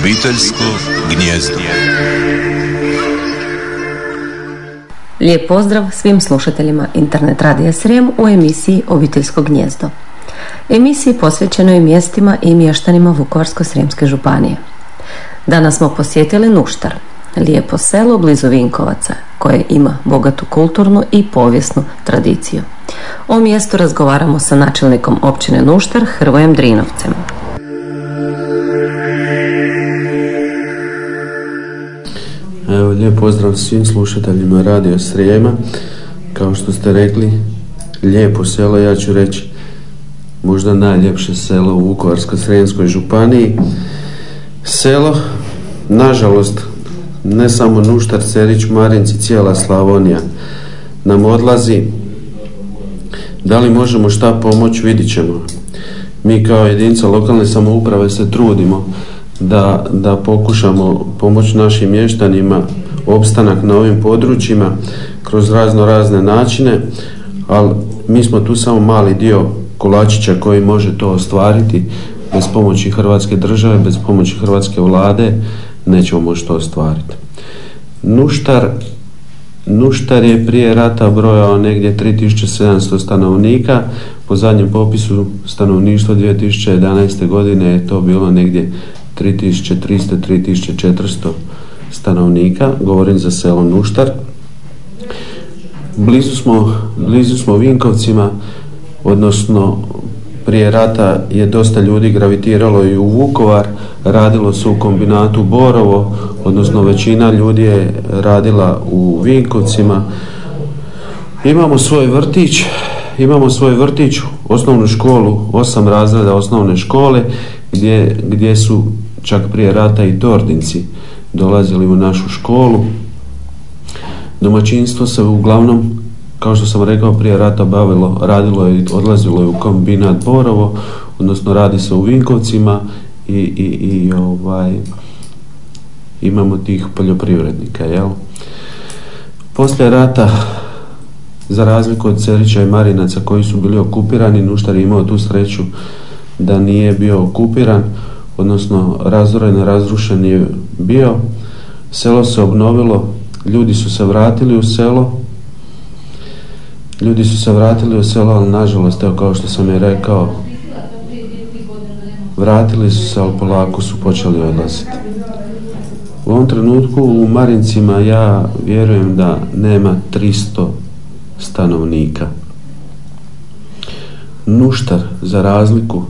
Obiteljsko gnjezdo. Lijep pozdrav svim slušateljima Internet Radija Srijem u emisiji Obiteljsko gnjezdo. Emisiji posvećenoj mjestima i mještanima Vukovarsko-Srijemske županije. Danas smo posjetili Nuštar, lijepo selo blizu Vinkovaca, koje ima bogatu kulturnu i povijesnu tradiciju. O mjestu razgovaramo sa načelnikom općine Nuštar, Hrvojem Drinovcem. Evo, lijep pozdrav svim slušateljima Radio Srijema. Kao što ste rekli, lijepo selo, ja ću reći možda najljepše selo u Vukovarsko-Srijemskoj županiji. Selo, nažalost, ne samo Nuštar, Cerić, Marinci, cijela Slavonija nam odlazi. Da li možemo šta pomoći, vidit ćemo. Mi kao jedinica lokalne samouprave se trudimo da, da pokušamo pomoći našim mještanima opstanak na ovim područjima kroz razno razne načine, ali mi smo tu samo mali dio kolačića koji može to ostvariti bez pomoći Hrvatske države, bez pomoći Hrvatske vlade nećemo moći to ostvariti. Nuštar, Nuštar je prije rata brojao negdje 3700 stanovnika, po zadnjem popisu stanovništva 2011. godine je to bilo negdje 3300-3400 stanovnika, govorim za selo Nuštar. Blizu smo, blizu smo Vinkovcima, odnosno prije rata je dosta ljudi gravitiralo i u Vukovar, radilo se u kombinatu Borovo, odnosno većina ljudi je radila u Vinkovcima. Imamo svoj vrtić, imamo svoj vrtić, osnovnu školu, osam razreda osnovne škole, gdje, gdje su čak prije rata i tordinci dolazili u našu školu. Domaćinstvo se uglavnom, kao što sam rekao, prije rata bavilo, radilo i odlazilo je u kombinat Borovo, odnosno radi se u Vinkovcima i, i, i ovaj, imamo tih poljoprivrednika, jel? Poslije rata, za razliku od Cerića i Marinaca koji su bili okupirani, Nuštar je imao tu sreću da nije bio okupiran, odnosno razoren, razrušen je bio. Selo se obnovilo, ljudi su se vratili u selo, ljudi su se vratili u selo, ali nažalost, evo kao što sam je rekao, vratili su se, ali polako su počeli odlaziti. U ovom trenutku u Marincima ja vjerujem da nema 300 stanovnika. Nuštar, za razliku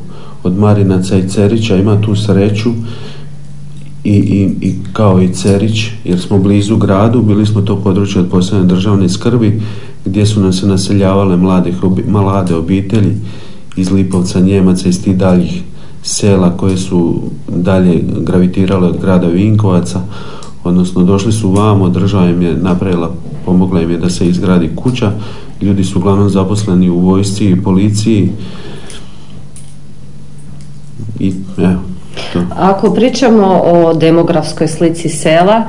od Marinaca i Cerića ima tu sreću i, i, i kao i Cerić jer smo blizu gradu, bili smo to područje od posebne državne skrbi gdje su nam se naseljavale mlade, mlade obitelji iz Lipovca, Njemaca, iz tih daljih sela koje su dalje gravitirale od grada Vinkovaca, odnosno došli su vamo, država im je napravila, pomogla im je da se izgradi kuća, ljudi su uglavnom zaposleni u vojsci i policiji, i evo, to. Ako pričamo o demografskoj slici sela,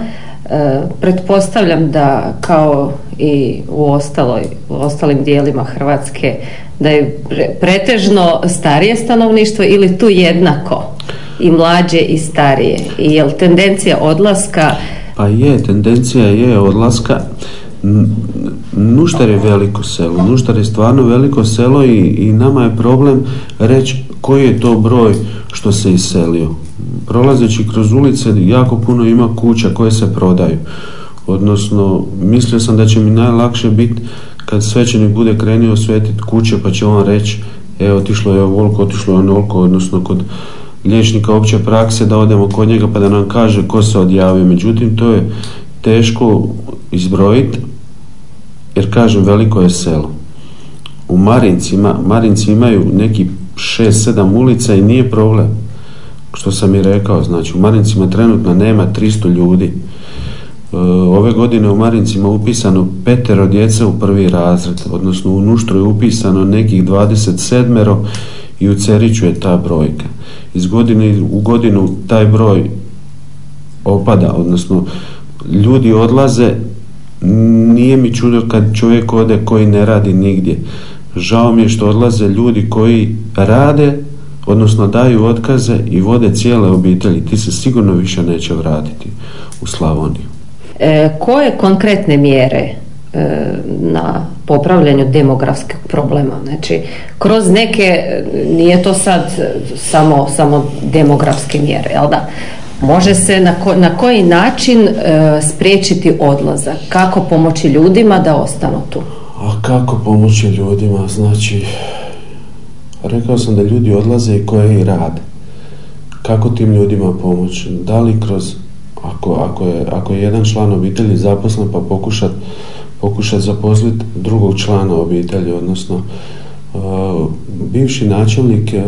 e, pretpostavljam da kao i u, ostaloj, u ostalim dijelima Hrvatske da je pretežno starije stanovništvo ili tu jednako? I mlađe i starije. I je tendencija odlaska pa je, tendencija je odlaska Nuštar je veliko selo, Nuštar je stvarno veliko selo i, i nama je problem reći koji je to broj što se iselio. Prolazeći kroz ulice jako puno ima kuća koje se prodaju. Odnosno, mislio sam da će mi najlakše biti kad svećenik bude krenio osvetiti kuće pa će on reći evo otišlo je ovoliko, otišlo je onoliko, odnosno kod liječnika opće prakse da odemo kod njega pa da nam kaže ko se odjavio. Međutim, to je teško izbrojiti jer kažem veliko je selo. U Marincima, Marinci imaju neki 6-7 ulica i nije problem. Što sam i rekao, znači u Marincima trenutno nema 300 ljudi. E, ove godine u Marincima upisano petero djece u prvi razred, odnosno u Nuštru je upisano nekih 27 i u Ceriću je ta brojka. Iz godine u godinu taj broj opada, odnosno ljudi odlaze, nije mi čudo kad čovjek ode koji ne radi nigdje. Žao mi je što odlaze ljudi koji rade, odnosno daju otkaze i vode cijele obitelji, ti se sigurno više neće vratiti u Slavoniju. E, koje konkretne mjere e, na popravljanju demografskog problema. Znači, kroz neke, nije to sad samo, samo demografske mjere, jel da? Može se na, na koji način e, spriječiti odlazak? Kako pomoći ljudima da ostanu tu? A kako pomoći ljudima? Znači, rekao sam da ljudi odlaze i koje i rade. Kako tim ljudima pomoći? Da li kroz, ako, ako, je, ako je jedan član obitelji zaposlen pa pokušati pokušati zaposliti drugog člana obitelji, odnosno uh, bivši načelnik uh,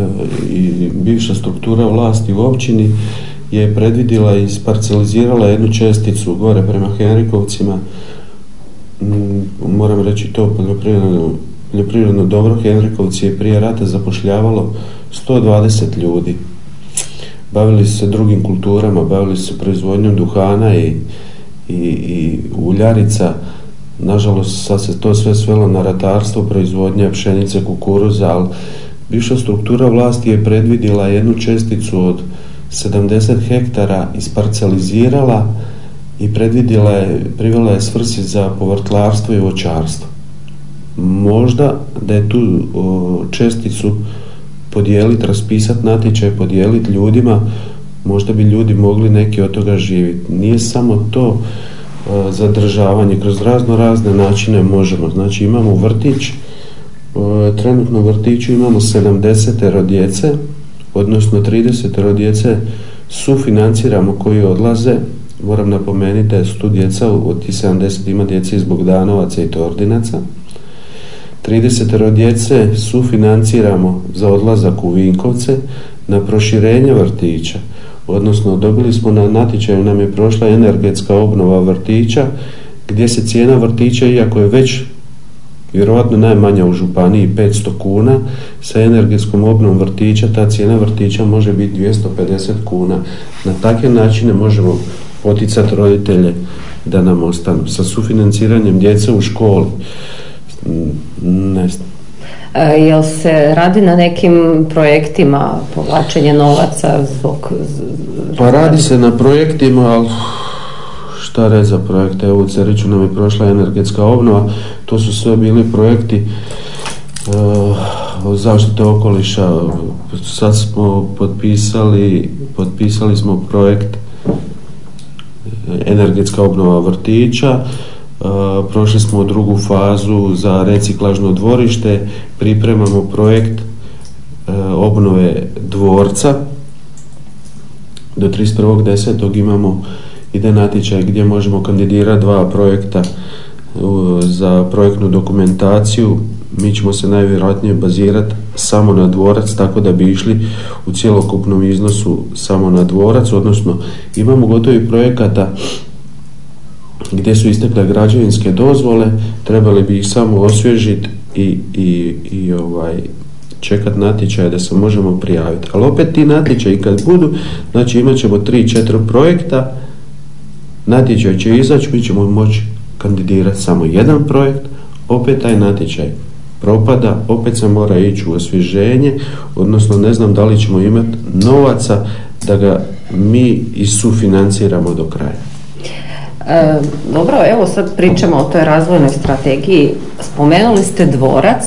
i bivša struktura vlasti u općini je predvidjela i sparcelizirala jednu česticu gore prema Henrikovcima mm, moram reći to poljoprivredno, poljoprivredno dobro Henrikovci je prije rata zapošljavalo 120 ljudi. Bavili se drugim kulturama bavili se proizvodnjom duhana i, i, i uljarica. Nažalost, sad se to sve svelo na ratarstvo, proizvodnja pšenice, kukuruza, ali bivša struktura vlasti je predvidjela jednu česticu od 70 hektara isparcelizirala i predvidjela je, privela je svrsi za povrtlarstvo i voćarstvo. Možda da je tu česticu podijeliti, raspisati natječaj, podijeliti ljudima, možda bi ljudi mogli neki od toga živjeti. Nije samo to, E, zadržavanje kroz razno razne načine možemo. Znači imamo vrtić, trenutno vrtiću imamo 70 djece, odnosno 30 djece sufinanciramo koji odlaze. Moram napomenuti da su tu djeca, od tih 70 ima djece iz Bogdanovaca i Tordinaca. 30 djece sufinanciramo za odlazak u Vinkovce na proširenje vrtića odnosno dobili smo na natječaju nam je prošla energetska obnova vrtića gdje se cijena vrtića iako je već vjerojatno najmanja u županiji 500 kuna. Sa energetskom obnovom vrtića ta cijena vrtića može biti 250 kuna. Na takve načine možemo poticati roditelje da nam ostanu. Sa sufinanciranjem djece u školi. Ne znam. E, jel se radi na nekim projektima povlačenje novaca zbog... Pa radi se na projektima, ali šta reći za projekte? Evo u Ceriću nam je prošla energetska obnova, to su sve bili projekti uh, zaštite okoliša. Sad smo potpisali, potpisali smo projekt energetska obnova vrtića, prošli smo u drugu fazu za reciklažno dvorište, pripremamo projekt obnove dvorca. Do 31.10. imamo ide natječaj gdje možemo kandidirati dva projekta za projektnu dokumentaciju. Mi ćemo se najvjerojatnije bazirati samo na dvorac, tako da bi išli u cjelokupnom iznosu samo na dvorac, odnosno imamo gotovi projekata gdje su istekle građevinske dozvole, trebali bi ih samo osvježiti i, i, i ovaj, čekat natječaje da se možemo prijaviti. Ali opet ti natječaji kad budu, znači imat ćemo 3-4 projekta, natječaj će izaći, mi ćemo moći kandidirati samo jedan projekt, opet taj natječaj propada, opet se mora ići u osvježenje, odnosno ne znam da li ćemo imati novaca da ga mi isufinanciramo do kraja. E, dobro, evo sad pričamo o toj razvojnoj strategiji. Spomenuli ste dvorac.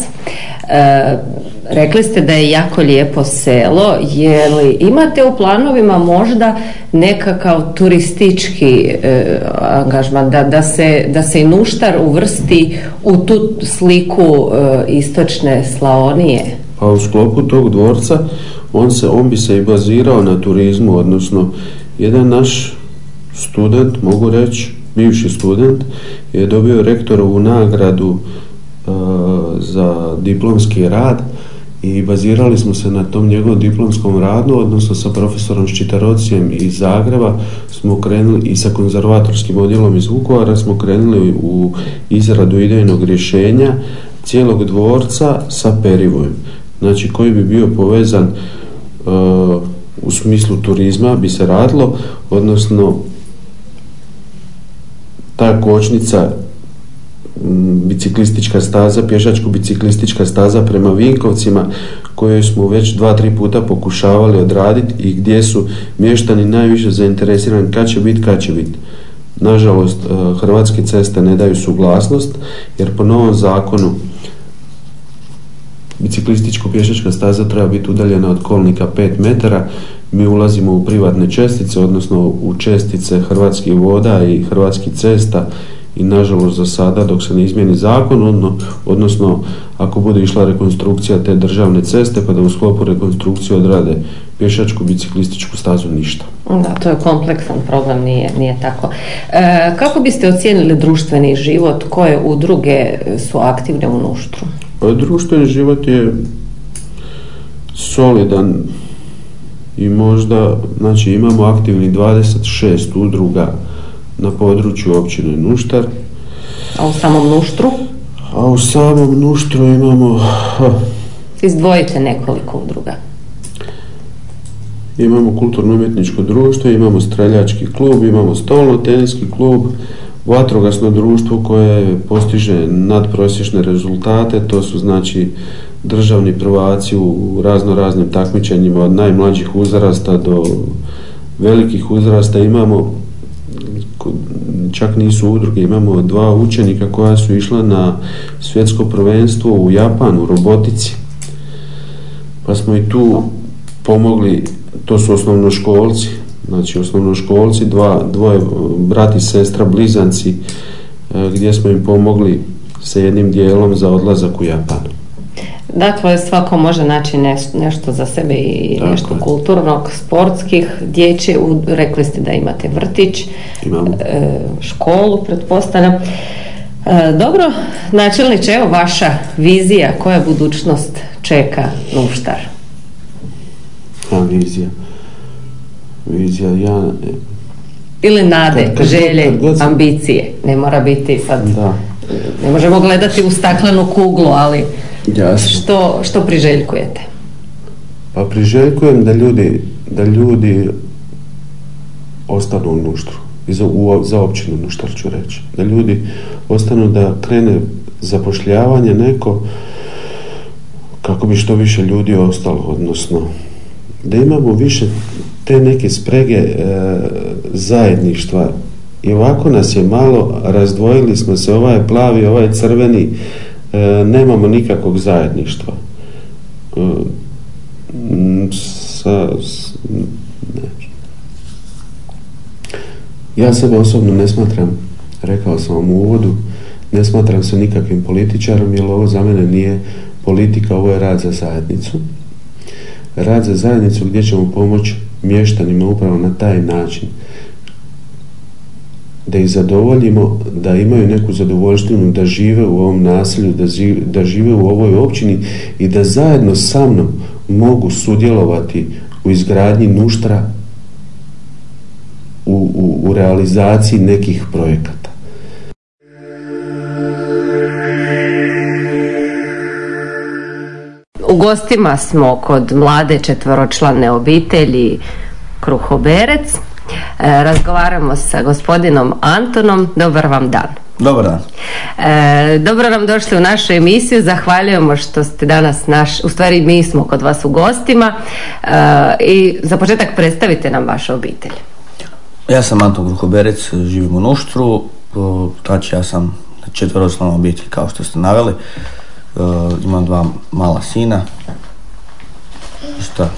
E, rekli ste da je jako lijepo selo. Je li imate u planovima možda nekakav turistički e, angažman, da, da, se, da se i Nuštar uvrsti u tu sliku istočne Slavonije? Pa u sklopu tog dvorca on, se, on bi se i bazirao na turizmu, odnosno jedan naš student, mogu reći, bivši student, je dobio rektorovu nagradu e, za diplomski rad i bazirali smo se na tom njegovom diplomskom radu, odnosno sa profesorom Ščitarocijem iz Zagreba smo krenuli i sa konzervatorskim odjelom iz Vukovara smo krenuli u izradu idejnog rješenja cijelog dvorca sa perivojem, znači koji bi bio povezan e, u smislu turizma bi se radilo, odnosno ta kočnica biciklistička staza, pješačko-biciklistička staza prema Vinkovcima koju smo već dva, tri puta pokušavali odraditi i gdje su mještani najviše zainteresirani kad će biti, kad će biti. Nažalost, e, Hrvatske ceste ne daju suglasnost jer po novom zakonu biciklističko-pješačka staza treba biti udaljena od kolnika 5 metara. Mi ulazimo u privatne čestice, odnosno u čestice Hrvatskih voda i Hrvatskih cesta i nažalost za sada dok se ne izmijeni zakon, odnosno ako bude išla rekonstrukcija te državne ceste pa da u sklopu rekonstrukcije odrade pješačku biciklističku stazu ništa. Da, to je kompleksan problem, nije, nije tako. E, kako biste ocijenili društveni život? Koje udruge su aktivne u Nuštru? Pa društveni život je solidan i možda, znači imamo aktivni 26 udruga na području općine Nuštar. A u samom Nuštru? A u samom Nuštru imamo... Izdvojite nekoliko udruga. Imamo kulturno-umjetničko društvo, imamo streljački klub, imamo stolno teniski klub, vatrogasno društvo koje postiže nadprosječne rezultate, to su znači državni prvaci u razno raznim takmičenjima od najmlađih uzrasta do velikih uzrasta imamo čak nisu udruge, imamo dva učenika koja su išla na svjetsko prvenstvo u Japanu, u robotici. Pa smo i tu pomogli, to su osnovnoškolci, znači osnovnoškolci, dva, dvoje brat i sestra, blizanci, e, gdje smo im pomogli sa jednim dijelom za odlazak u Japan. Dakle, svako može naći nešto za sebe i nešto kulturnog, sportskih, dječje, rekli ste da imate vrtić, e, školu, pretpostavljam. E, dobro, načelniče, evo vaša vizija, koja budućnost čeka Nuštar? A, vizija. Vizija, ja... Ili nade, želje, ambicije. Ne mora biti sad... Da. Ne možemo gledati u staklenu kuglu, ali... Jasno. Što, što priželjkujete? Pa priželjkujem da ljudi, da ljudi ostanu u nuštru. I za, u, za općinu nuštar ću reći. Da ljudi ostanu da krene zapošljavanje neko kako bi što više ljudi ostalo, odnosno da imamo više te neke sprege e, zajedništva i ovako nas je malo, razdvojili smo se, ovaj plavi, ovaj crveni, nemamo nikakvog zajedništva. E, sa, Ja sebe osobno ne smatram, rekao sam vam u uvodu, ne smatram se nikakvim političarom jer ovo za mene nije politika, ovo je rad za zajednicu. Rad za zajednicu gdje ćemo pomoći mještanima upravo na taj način da ih zadovoljimo, da imaju neku zadovoljštinu, da žive u ovom naselju, da, da žive u ovoj općini i da zajedno sa mnom mogu sudjelovati u izgradnji nuštra u, u, u realizaciji nekih projekata. U gostima smo kod mlade četvoročlane obitelji Kruhoberec. E, razgovaramo sa gospodinom Antonom. Dobar vam dan. Dobar dan. E, dobro nam došli u našu emisiju. Zahvaljujemo što ste danas naš, u stvari mi smo kod vas u gostima e, i za početak predstavite nam vašu obitelj. Ja sam Anton Gruhoberec, živim u Nuštru, znači ja sam četveročlana obitelj kao što ste naveli. Imam dva mala sina. Šta?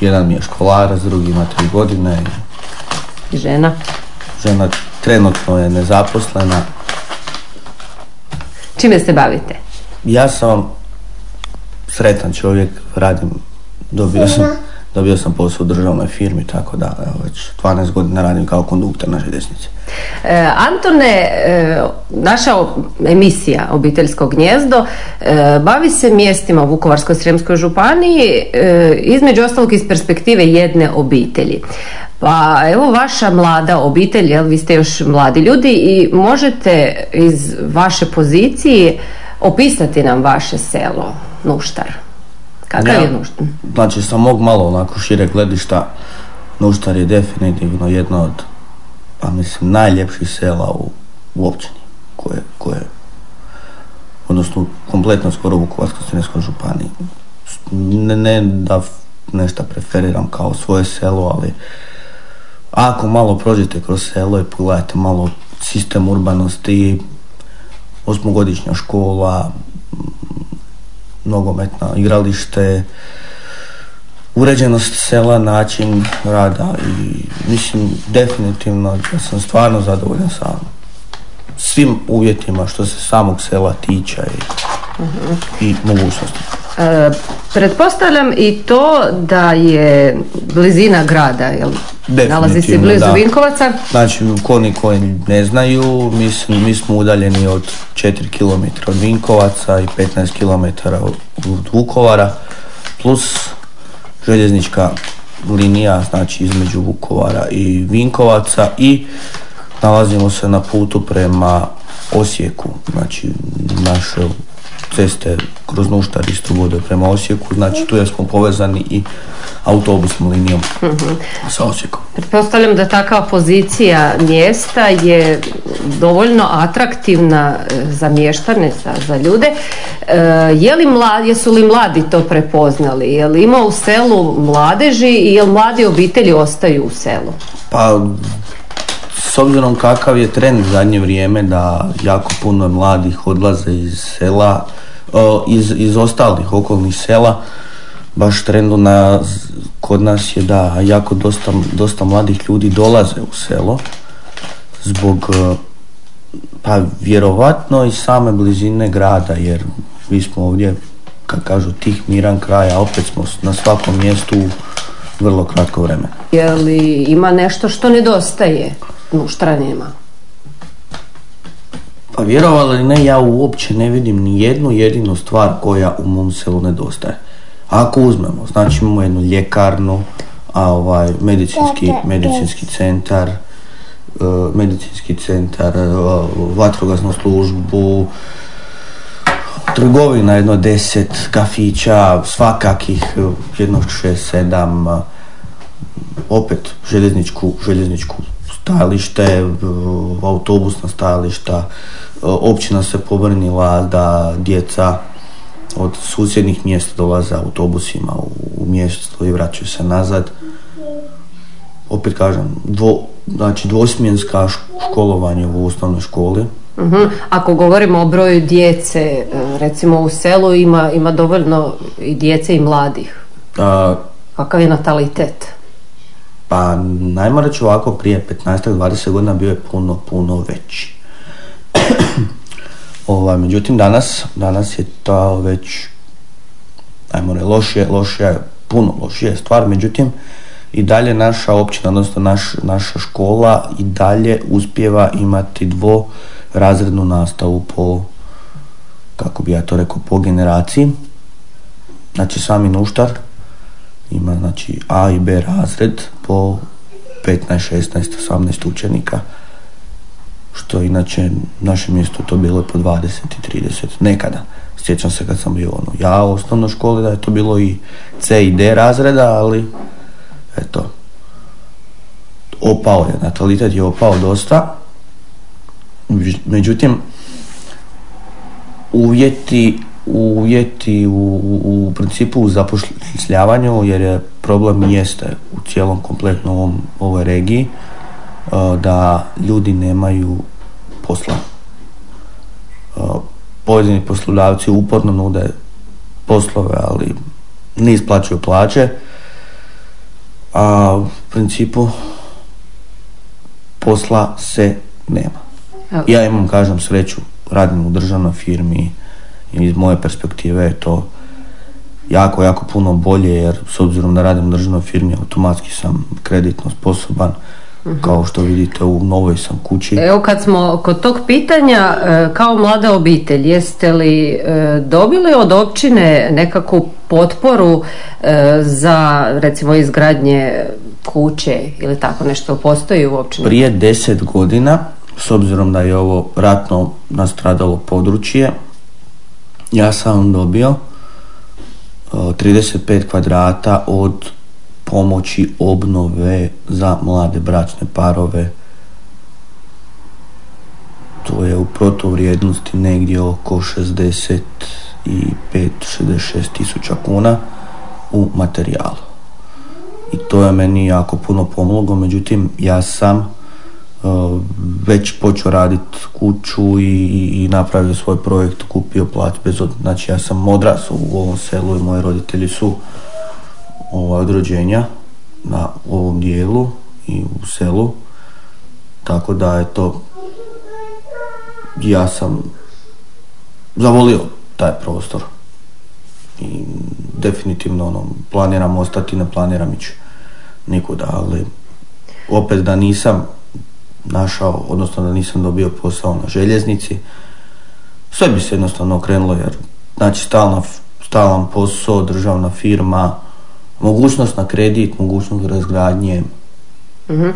Jedan mi je školarac, drugi ima tri godine žena? Žena trenutno je nezaposlena. Čime se bavite? Ja sam sretan čovjek, radim, dobio sam, dobio sam posao u državnoj firmi, tako da već 12 godina radim kao konduktor na željeznici. E, Antone, e, naša emisija Obiteljsko gnjezdo e, bavi se mjestima u Vukovarsko-Srijemskoj županiji, između ostalog iz perspektive jedne obitelji. Pa evo vaša mlada obitelj, jel, vi ste još mladi ljudi i možete iz vaše pozicije opisati nam vaše selo, Nuštar. Kakav je Nuštar? Znači, sa mog malo onako šire gledišta, Nuštar je definitivno jedno od, pa mislim, najljepših sela u, u općini koje, koje odnosno kompletno skoro u Vukovarsko-srijemskoj županiji. Ne, ne da nešto preferiram kao svoje selo, ali ako malo prođete kroz selo i pogledate malo sistem urbanosti, osmogodišnja škola, nogometna igralište, uređenost sela, način rada i mislim definitivno da sam stvarno zadovoljan sa svim uvjetima što se samog sela tiče i, i mogućnosti. E, pretpostavljam i to da je blizina grada, jel? Nalazi se blizu da. Vinkovaca. Znači, ko koji ne znaju, mi, mi smo udaljeni od 4 km od Vinkovaca i 15 km od Vukovara, plus željeznička linija, znači između Vukovara i Vinkovaca i nalazimo se na putu prema Osijeku, znači naše ceste kroz Nuštar isto vode prema Osijeku, znači tu smo povezani i autobusnom linijom uh-huh. sa Osijekom. Pretpostavljam da takva pozicija mjesta je dovoljno atraktivna e, za mještane, za, za ljude. E, je li mladi, jesu li mladi to prepoznali? Je li ima u selu mladeži i je li mladi obitelji ostaju u selu? Pa s obzirom kakav je trend zadnje vrijeme da jako puno mladih odlaze iz sela, iz, iz ostalih okolnih sela, baš trendu na, kod nas je da jako dosta, dosta mladih ljudi dolaze u selo zbog e, pa vjerovatno i same blizine grada jer mi smo ovdje kad kažu tih miran kraja opet smo na svakom mjestu vrlo kratko vremena. Je li ima nešto što nedostaje? Nuštra nema. Pa vjerovali ili ne, ja uopće ne vidim ni jednu jedinu stvar koja u mom selu nedostaje. Ako uzmemo, znači imamo jednu ljekarnu, a ovaj medicinski, medicinski centar, uh, medicinski centar, uh, vatrogasnu službu, trgovina jedno deset, kafića, svakakih jedno šest, sedam, opet željezničku, željezničku stajalište, autobusna stajališta, općina se pobrnila da djeca od susjednih mjesta dolaze autobusima u mjesto i vraćaju se nazad. Opet kažem, dvo, znači dvosmjenska školovanje u osnovnoj školi. uh Ako govorimo o broju djece, e, recimo u selu ima, ima dovoljno i djece i mladih. A, Kakav je natalitet? Pa najmo reći ovako, prije 15-20 godina bio je puno, puno veći. Ovaj, međutim, danas, danas je to već, ajmo reći, lošije, lošije, puno lošije stvar, međutim, i dalje naša općina, odnosno naš, naša škola i dalje uspjeva imati dvorazrednu nastavu po, kako bi ja to rekao, po generaciji. Znači sami Nuštar ima znači A i B razred po 15, 16, 18 učenika što inače našem mjestu to bilo po 20 i 30 nekada. Sjećam se kad sam bio ono, ja u osnovnoj školi da je to bilo i C i D razreda, ali eto, opao je, natalitet je opao dosta. Međutim, uvjeti uvjeti u, u principu u zapošljavanju jer je problem jeste u cijelom kompletnom ovom, ovoj regiji uh, da ljudi nemaju posla. Uh, pojedini poslodavci uporno nude poslove, ali ne isplaćuju plaće, a u principu posla se nema. Ja imam, kažem, sreću, radim u državnoj firmi, i iz moje perspektive je to jako, jako puno bolje jer s obzirom da radim u državnoj firmi automatski sam kreditno sposoban mhm. kao što vidite u novoj sam kući. Evo kad smo kod tog pitanja e, kao mlada obitelj jeste li e, dobili od općine nekakvu potporu e, za recimo izgradnje kuće ili tako nešto postoji u općini? Prije deset godina s obzirom da je ovo ratno nastradalo područje ja sam dobio 35 e, kvadrata od pomoći obnove za mlade bračne parove to je u protuvrijednosti negdje oko 65-66 tisuća kuna u materijalu. I to je meni jako puno pomoglo, međutim ja sam već počeo raditi kuću i, i napravio svoj projekt, kupio plat bez od... Znači ja sam odrasao u ovom selu i moji roditelji su ovaj, od rođenja na ovom dijelu i u selu. Tako da je to ja sam zavolio taj prostor i definitivno ono, planiram ostati, ne planiram ići nikuda, ali opet da nisam našao, odnosno da nisam dobio posao na željeznici, sve bi se jednostavno okrenulo jer znači stalna, stalan posao, državna firma, mogućnost na kredit, mogućnost razgradnje, uh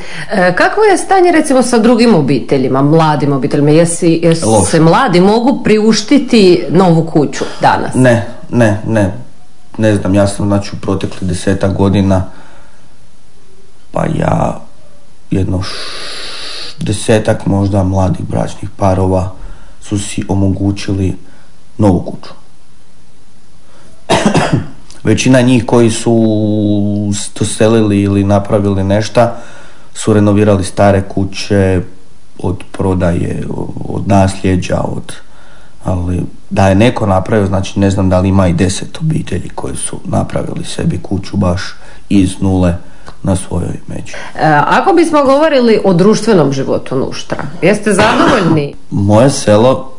kakvo je stanje recimo sa drugim obiteljima, mladim obiteljima? Jesi, jesi se mladi mogu priuštiti novu kuću danas? Ne, ne, ne. Ne znam, ja sam znači u protekli deseta godina pa ja jedno desetak možda mladih bračnih parova su si omogućili novu kuću. Većina njih koji su doselili ili napravili nešto su renovirali stare kuće od prodaje, od nasljeđa, od ali da je neko napravio, znači ne znam da li ima i deset obitelji koji su napravili sebi kuću baš iz nule na svojoj među. E, ako bismo govorili o društvenom životu Nuštra, jeste zadovoljni? Moje selo,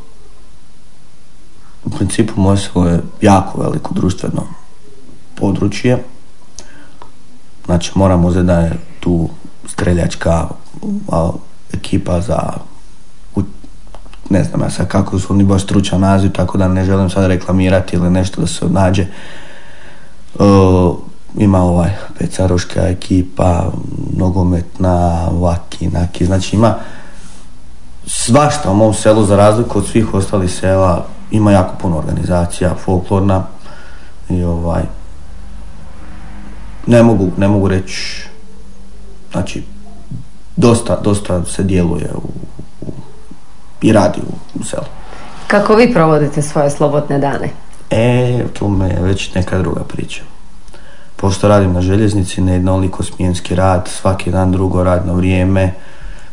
u principu moje selo je jako veliko društveno područje. Znači moramo uzeti da je tu streljačka ekipa za ne znam ja sad kako su oni baš stručan naziv, tako da ne želim sad reklamirati ili nešto da se nađe. Ima ovaj pecaroška ekipa, nogometna, vaki, naki, znači ima svašta u mom selu za razliku od svih ostalih sela ima jako puno organizacija, folklorna i ovaj ne mogu, ne mogu reći Znači, dosta, dosta se djeluje u, u, i radi u, u selu. Kako vi provodite svoje slobodne dane? E, tu me je već neka druga priča. Pošto radim na željeznici, ne jednoliko smijenski rad, svaki dan drugo radno vrijeme,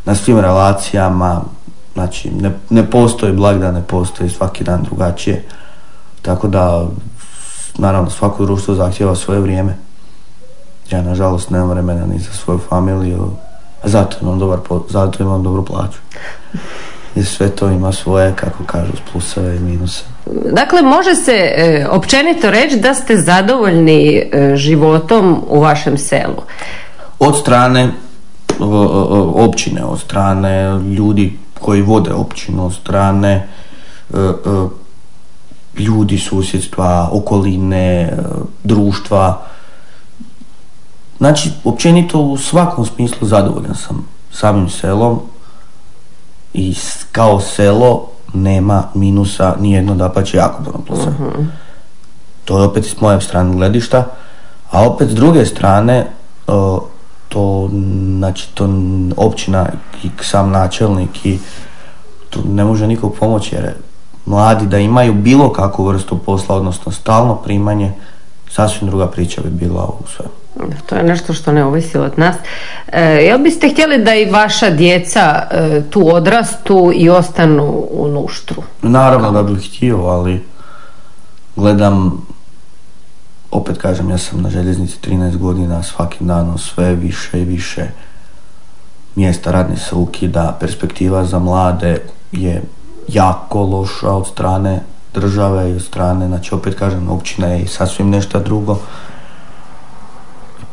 na svim relacijama, znači ne, ne postoji blagdan, ne postoji svaki dan drugačije. Tako da, naravno, svako društvo zahtjeva svoje vrijeme. Ja nažalost nemam vremena ni za svoju familiju, zato imam, dobar, zato imam dobru plaću. I sve to ima svoje, kako kažu, pluseve i minuse. Dakle, može se e, općenito reći da ste zadovoljni e, životom u vašem selu? Od strane općine, od strane ljudi koji vode općinu, od strane e, ljudi susjedstva, okoline, društva, Znači, općenito u svakom smislu zadovoljan sam samim selom i kao selo nema minusa nijedno da pa će jako puno plusa. uh To je opet s moje strane gledišta, a opet s druge strane to znači to općina i sam načelnik i tu ne može nikog pomoći jer mladi da imaju bilo kakvu vrstu posla, odnosno stalno primanje, sasvim druga priča bi bila u svemu. To je nešto što ne ovisi od nas. E, jel biste htjeli da i vaša djeca e, tu odrastu i ostanu u nuštru? Naravno da bih htio, ali gledam, opet kažem, ja sam na željeznici 13 godina, svakim danom sve više i više mjesta radne se ukida, perspektiva za mlade je jako loša od strane države i od strane, znači opet kažem, općina je i sasvim nešto drugo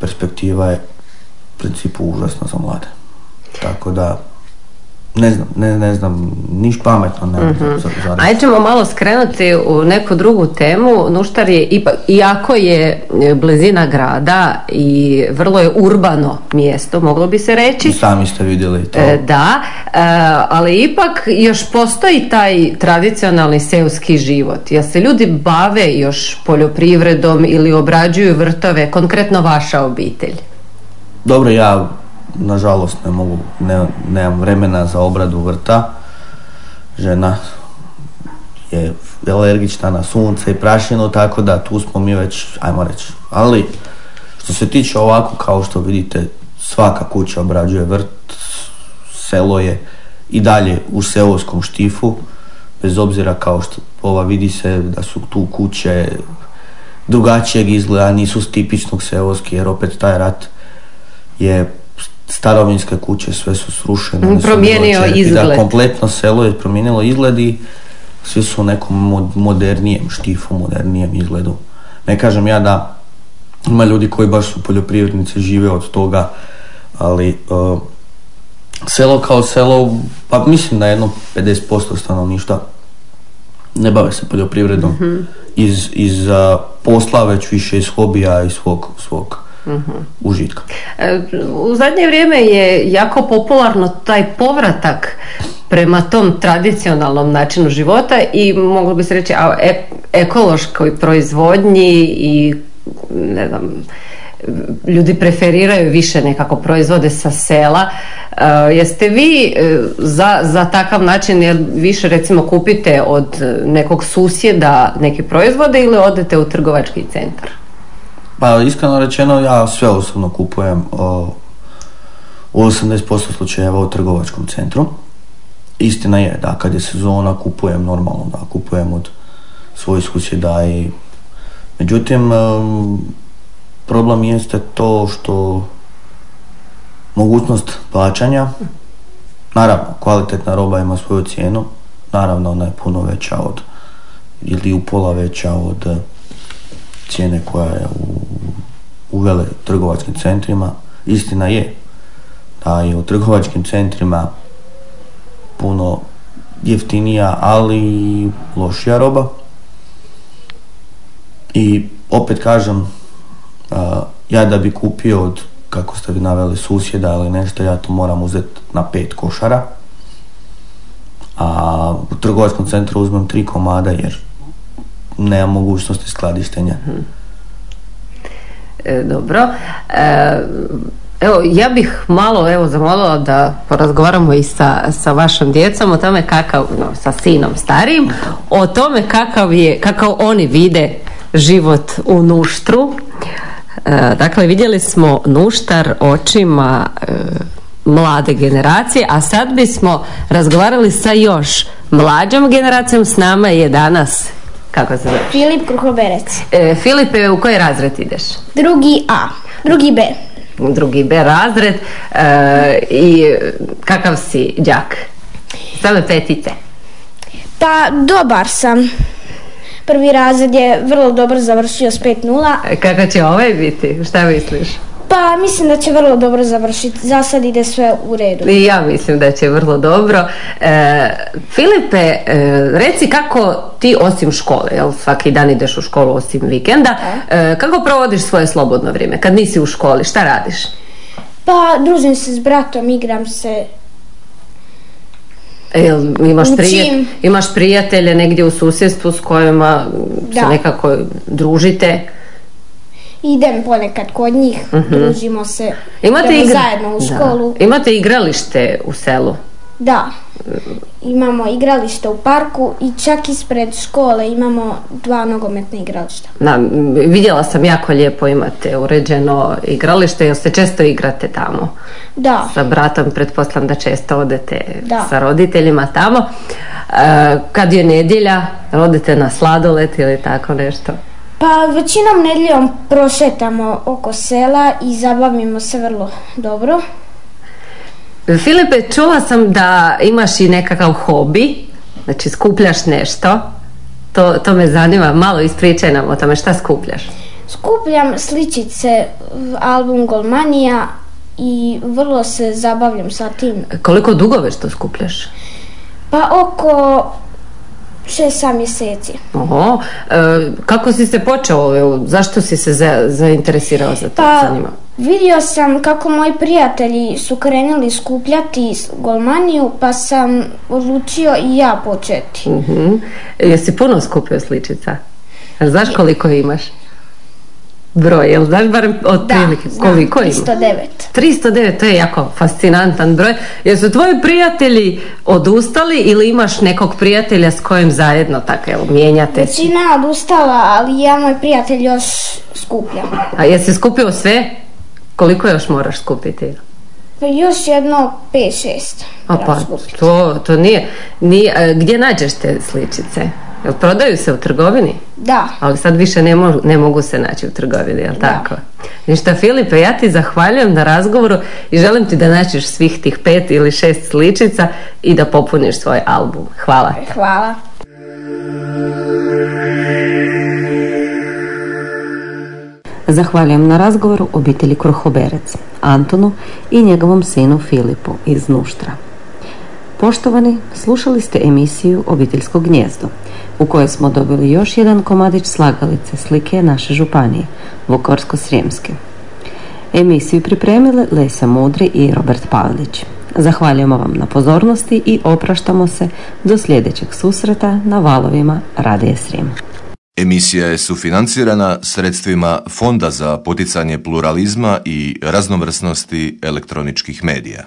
perspektiva je u principu užasna za mlade. Tako da ne znam, ne, ne znam, niš pametno ne mm-hmm. Ajde ćemo malo skrenuti u neku drugu temu. Nuštar je, ipak, iako je blizina grada i vrlo je urbano mjesto, moglo bi se reći. Sami ste vidjeli to. E, da, e, ali ipak još postoji taj tradicionalni seoski život. Jel se ljudi bave još poljoprivredom ili obrađuju vrtove, konkretno vaša obitelj? Dobro, ja nažalost ne mogu, ne, nemam vremena za obradu vrta. žena je alergična na sunce i prašinu, tako da tu smo mi već, ajmo reći, ali što se tiče ovako, kao što vidite, svaka kuća obrađuje vrt, selo je i dalje u seoskom štifu, bez obzira kao što ova vidi se da su tu kuće drugačijeg izgleda, nisu tipičnog seoski, jer opet taj rat je starovinske kuće, sve su srušene. Promijenio izgled. Da, kompletno selo je promijenilo izgled i svi su u nekom modernijem štifu, modernijem izgledu. Ne kažem ja da ima ljudi koji baš su poljoprivrednici, žive od toga, ali uh, selo kao selo, pa mislim da jedno 50% stanovništva ne bave se poljoprivredom mhm. iz, iz uh, posla, već više iz hobija i svog, svog uh užitka. E, u zadnje vrijeme je jako popularno taj povratak prema tom tradicionalnom načinu života i moglo bi se reći a, e, ekološkoj proizvodnji i ne znam ljudi preferiraju više nekako proizvode sa sela. E, jeste vi e, za, za takav način jer više recimo kupite od nekog susjeda neke proizvode ili odete u trgovački centar? Pa iskreno rečeno ja sve osobno kupujem u 80% slučajeva u trgovačkom centru. Istina je da kad je sezona kupujem normalno da kupujem od svojih susjeda i međutim problem jeste to što mogućnost plaćanja naravno kvalitetna roba ima svoju cijenu naravno ona je puno veća od ili u pola veća od cijene koja je u, u vele trgovačkim centrima istina je da je u trgovačkim centrima puno jeftinija, ali lošija roba. I opet kažem, ja da bi kupio od, kako ste vi naveli, susjeda ili nešto, ja to moram uzeti na pet košara. A u trgovačkom centru uzmem tri komada jer nema mogućnosti skladištenja. E, dobro. E, Evo, ja bih malo evo zamolila da porazgovaramo i sa, sa vašom djecom o tome kakav, no, sa sinom starijim, o tome kakav je, kakav oni vide život u nuštru. E, dakle, vidjeli smo nuštar očima e, mlade generacije, a sad bismo razgovarali sa još mlađom generacijom. S nama je danas kako se zove? Filip Kruhoberec. E, Filipe, u koji razred ideš? Drugi A. Drugi B drugi B razred e, i kakav si đak? Same petice. Pa dobar sam. Prvi razred je vrlo dobro završio s 5.0. E, kako će ovaj biti? Šta misliš? Pa mislim da će vrlo dobro završiti. Za sad ide sve u redu. I ja mislim da će vrlo dobro. E, Filipe, e, reci kako ti osim škole, jel svaki dan ideš u školu osim vikenda, e, kako provodiš svoje slobodno vrijeme? Kad nisi u školi, šta radiš? Pa družim se s bratom, igram se Jel, imaš, imaš prijatelje negdje u susjedstvu s kojima se nekako družite? Idem ponekad kod njih, uh družimo se, Imate igra... zajedno u školu. Imate igralište u selu? Da, imamo igralište u parku i čak ispred škole imamo dva nogometna igrališta. Da, vidjela sam jako lijepo imate uređeno igralište, jel se često igrate tamo? Da. Sa bratom, pretpostavljam da često odete sa roditeljima tamo. E, kad je nedjelja, rodite na sladolet ili tako nešto? Pa većinom nedjeljom prošetamo oko sela i zabavimo se vrlo dobro. Filipe, čula sam da imaš i nekakav hobi, znači skupljaš nešto. To, to me zanima, malo ispričaj nam o tome, šta skupljaš? Skupljam sličice album Golmanija i vrlo se zabavljam sa tim. Koliko dugo već to skupljaš? Pa oko Šest, sam mjeseci. Oho, e, kako si se počeo, zašto si se zainteresirao za to pa, zanima? Vidio sam kako moji prijatelji su krenuli skupljati golmaniju, pa sam odlučio i ja početi. Uh-huh. Jesi puno skupio sličica? Znaš koliko imaš? Broj, jel znaš barem otprilike da, koliko ima? 309. 309, to je jako fascinantan broj. Jesu tvoji prijatelji odustali ili imaš nekog prijatelja s kojim zajedno tako evo mijenjate? Većina odustala, ali ja moj prijatelj još skupljam. A jesi skupio sve? Koliko još moraš skupiti? Pa još jedno 5-6. A pa, to, to nije, nije, e, gdje nađeš te sličice? Jel prodaju se u trgovini? Da. Ali sad više ne, ne mogu se naći u trgovini, jel tako? Ništa Filipe, ja ti zahvaljujem na razgovoru i želim ti da naćeš svih tih pet ili šest sličica i da popuniš svoj album. Hvala. Hvala. Zahvaljujem na razgovoru obitelji Kruhoberec, Antonu i njegovom sinu Filipu iz Nuštra. Poštovani, slušali ste emisiju Obiteljsko gnjezdo, u kojoj smo dobili još jedan komadić slagalice slike naše županije, Vukorsko-Srijemske. Emisiju pripremile Lesa Mudri i Robert Pavlić. Zahvaljujemo vam na pozornosti i opraštamo se do sljedećeg susreta na valovima Radije Srijem. Emisija je sufinancirana sredstvima Fonda za poticanje pluralizma i raznovrsnosti elektroničkih medija.